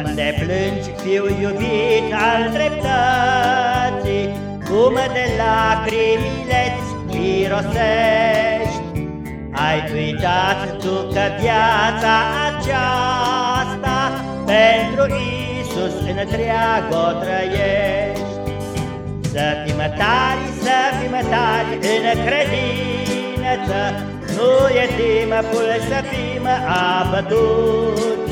te plângi, fiu iubit al dreptății, Cum de lacrimile-ți mirosești. Ai uitat tu că viața aceasta Pentru Isus întreagă o trăiești. Să fim tari, să fim tari în credință, Nu e timpul să fim abătuți,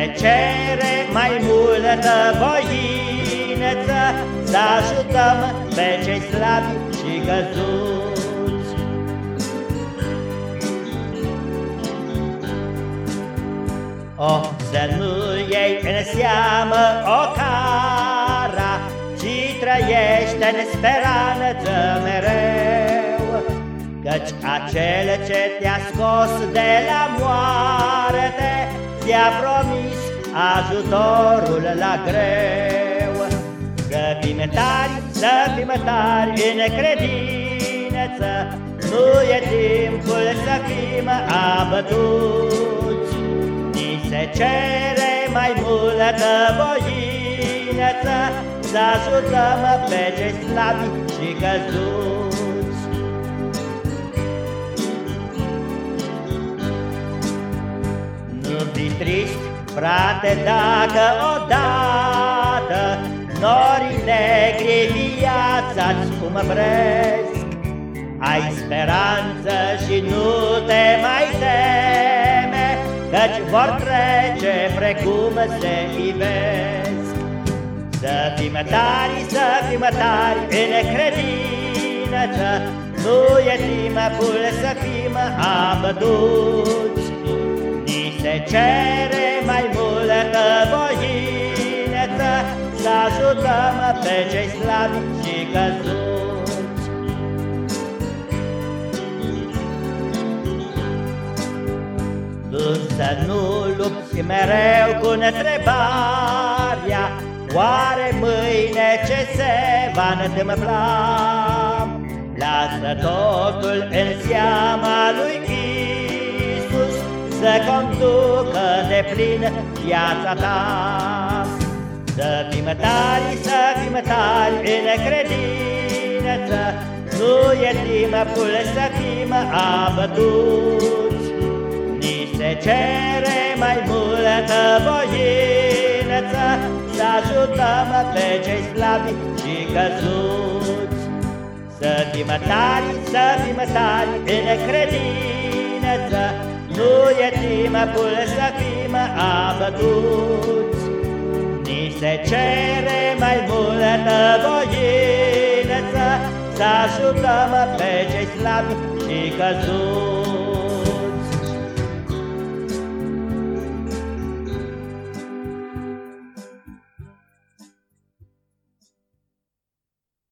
se cere mai multă voință. Să ajutăm pe cei slabi și căzuți. Oh, să nu iei în seamă o cara Ci trăiește în speranță mereu Căci acel ce te-a scos de la moarte Ți-a promis ajutorul la greu. Să fim tari, să fim tari în credință Nu e timpul să fim abătuți. Ni se cere mai multă voință Să ajutăm pe cei slabi și căzuți fi trist, frate, dacă odată Norii negri viața-ți umbresc Ai speranță și nu te mai teme Căci vor trece precum se ivesc Să fim tari, să fim tari în credință Nu e timpul să fim abăduți se cere mai multă voință Să ajutăm pe cei slabi și căzuți Tu să nu lupți mereu cu întrebarea Oare mâine ce se va întâmpla? Lasă totul în seama lui să conducă de plin viața ta. Să fim tari, să fim tari în credință, Nu e timpul să fim abătuți. Ni se cere mai multă voință, Să ajutăm pe cei slabi și căzuți. Să fim tari, să fim tari în credință, nu e timpul să fim abătuți, Ni se cere mai multă voință, Să ajutăm pe cei slabi și căzuți.